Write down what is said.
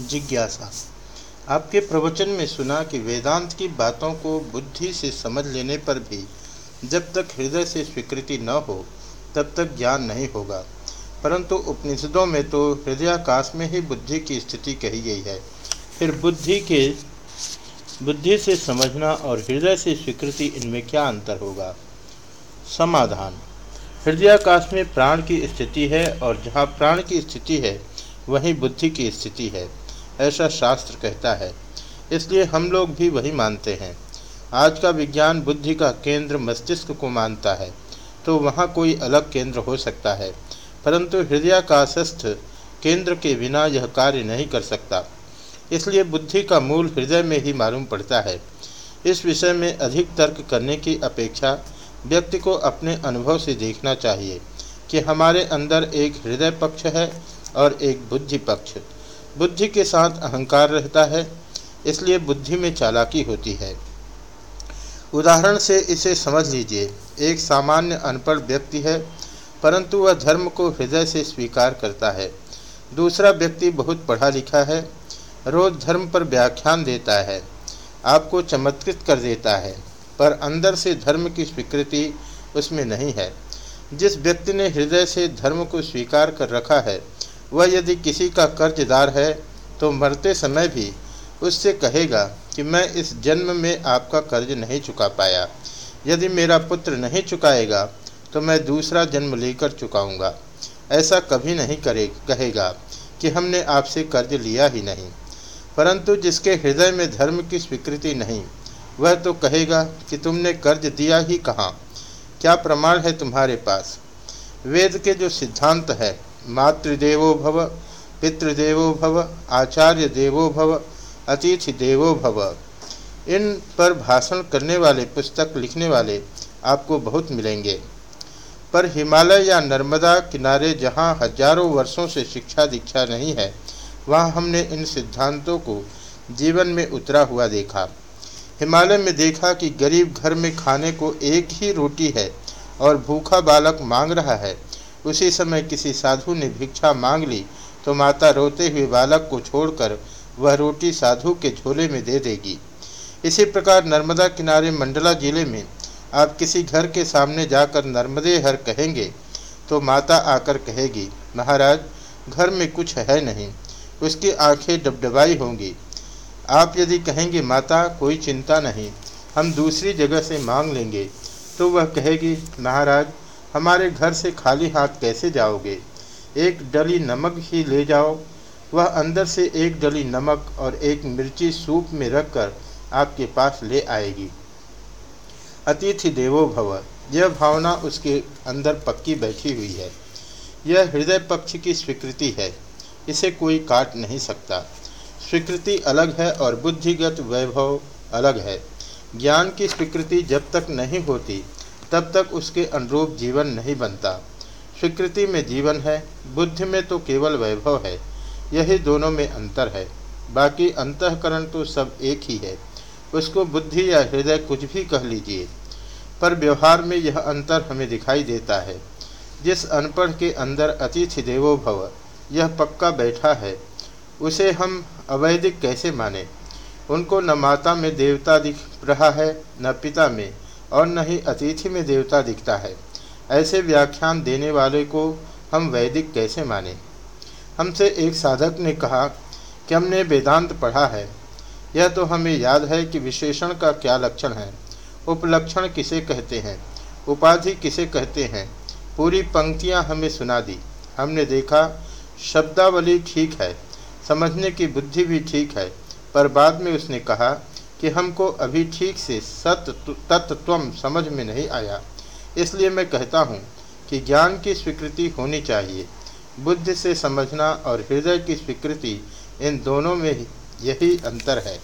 जिज्ञासा। आपके प्रवचन में सुना कि वेदांत की बातों को बुद्धि से समझ लेने पर भी जब तक हृदय से स्वीकृति न हो, तब तक ज्ञान नहीं होगा। परंतु उपनिषदों में तो हृदयाकाश में ही बुद्धि की स्थिति कही गई है। फिर बुद्धि के, बुद्धि से समझना और हृदय से स्वीकृति इनमें क्या अंतर होगा? समाधान। हृदयाकाश में प्राण की स्थिति है और जहाँ प्राण की स्थिति है, वहीं बुद्धि की स्थिति है। ऐसा शास्त्र कहता है। इसलिए हम लोग भी वही मानते हैं। आज का विज्ञान बुद्धि का केंद्र मस्तिष्क को मानता है तो वहाँ कोई अलग केंद्र हो सकता है। परंतु हृदयाकाशस्थ केंद्र के बिना यह कार्य नहीं कर सकता। इसलिए बुद्धि का मूल हृदय में ही मालूम पड़ता है। इस विषय में अधिक तर्क करने की अपेक्षा व्यक्ति को अपने अनुभव से देखना चाहिए कि हमारे अंदर एक हृदय पक्ष है और एक बुद्धि पक्ष। बुद्धि के साथ अहंकार रहता है, इसलिए बुद्धि में चालाकी होती है। उदाहरण से इसे समझ लीजिए। एक सामान्य अनपढ़ व्यक्ति है, परंतु वह धर्म को हृदय से स्वीकार करता है। दूसरा व्यक्ति बहुत पढ़ा लिखा है, रोज धर्म पर व्याख्यान देता है, आपको चमत्कृत कर देता है, पर अंदर से धर्म की स्वीकृति उसमें नहीं है। जिस व्यक्ति ने हृदय से धर्म को स्वीकार कर रखा है वह यदि किसी का कर्जदार है तो मरते समय भी उससे कहेगा कि मैं इस जन्म में आपका कर्ज नहीं चुका पाया। यदि मेरा पुत्र नहीं चुकाएगा तो मैं दूसरा जन्म लेकर चुकाऊँगा। ऐसा कभी नहीं करे, कहेगा कि हमने आपसे कर्ज लिया ही नहीं। परंतु जिसके हृदय में धर्म की स्वीकृति नहीं, वह तो कहेगा कि तुमने कर्ज दिया ही कहाँ? क्या प्रमाण है तुम्हारे पास? वेद के जो सिद्धांत है मातृदेवो भव, पितृदेवो भव आचार्य देवो भव अतिथि देवो भव। इन पर भाषण करने वाले, पुस्तक लिखने वाले आपको बहुत मिलेंगे। पर हिमालय या नर्मदा किनारे जहाँ हज़ारों वर्षों से शिक्षा दीक्षा नहीं है, वहाँ हमने इन सिद्धांतों को जीवन में उतरा हुआ देखा। हिमालय में देखा कि गरीब घर में खाने को एक ही रोटी है और भूखा बालक मांग रहा है उसी समय किसी साधु ने भिक्षा मांग ली तो माता रोते हुए बालक को छोड़कर वह रोटी साधु के झोले में दे देगी। इसी प्रकार नर्मदा किनारे मंडला ज़िले में आप किसी घर के सामने जाकर नर्मदे हर कहेंगे तो माता आकर कहेगी, महाराज, घर में कुछ है नहीं, उसकी आँखें डबडबाई होंगी। आप यदि कहेंगे, माता, कोई चिंता नहीं, हम दूसरी जगह से मांग लेंगे तो वह कहेगी, महाराज हमारे घर से खाली हाथ कैसे जाओगे? एक डली नमक ही ले जाओ। वह अंदर से एक डली नमक और एक मिर्ची सूप में रखकर आपके पास ले आएगी। अतिथि देवो भव यह भावना उसके अंदर पक्की बैठी हुई है। यह हृदय पक्ष की स्वीकृति है। इसे कोई काट नहीं सकता। स्वीकृति अलग है और बुद्धिगत वैभव अलग है। ज्ञान की स्वीकृति जब तक नहीं होती तब तक उसके अनुरूप जीवन नहीं बनता। स्वीकृति में जीवन है, बुद्धि में तो केवल वैभव है, यही दोनों में अंतर है। बाकी अंतकरण तो सब एक ही है। उसको बुद्धि या हृदय कुछ भी कह लीजिए, पर व्यवहार में यह अंतर हमें दिखाई देता है। जिस अनपढ़ के अंदर अतिथि देवो भव यह पक्का बैठा है, उसे हम अवैधिक कैसे माने? उनको न माता में देवता दिख रहा है, न पिता में। और न ही अतिथि में देवता दिखता है। ऐसे व्याख्यान देने वाले को हम वैदिक कैसे माने? हमसे एक साधक ने कहा कि हमने वेदांत पढ़ा है। यह तो हमें याद है कि विशेषण का क्या लक्षण है। उपलक्षण किसे कहते हैं? उपाधि किसे कहते हैं? पूरी पंक्तियाँ हमें सुना दी। हमने देखा, शब्दावली ठीक है, समझने की बुद्धि भी ठीक है, पर बाद में उसने कहा कि हमको अभी ठीक से सत तत्व समझ में नहीं आया। इसलिए मैं कहता हूँ कि ज्ञान की स्वीकृति होनी चाहिए। बुद्धि से समझना और हृदय की स्वीकृति इन दोनों में यही अंतर है।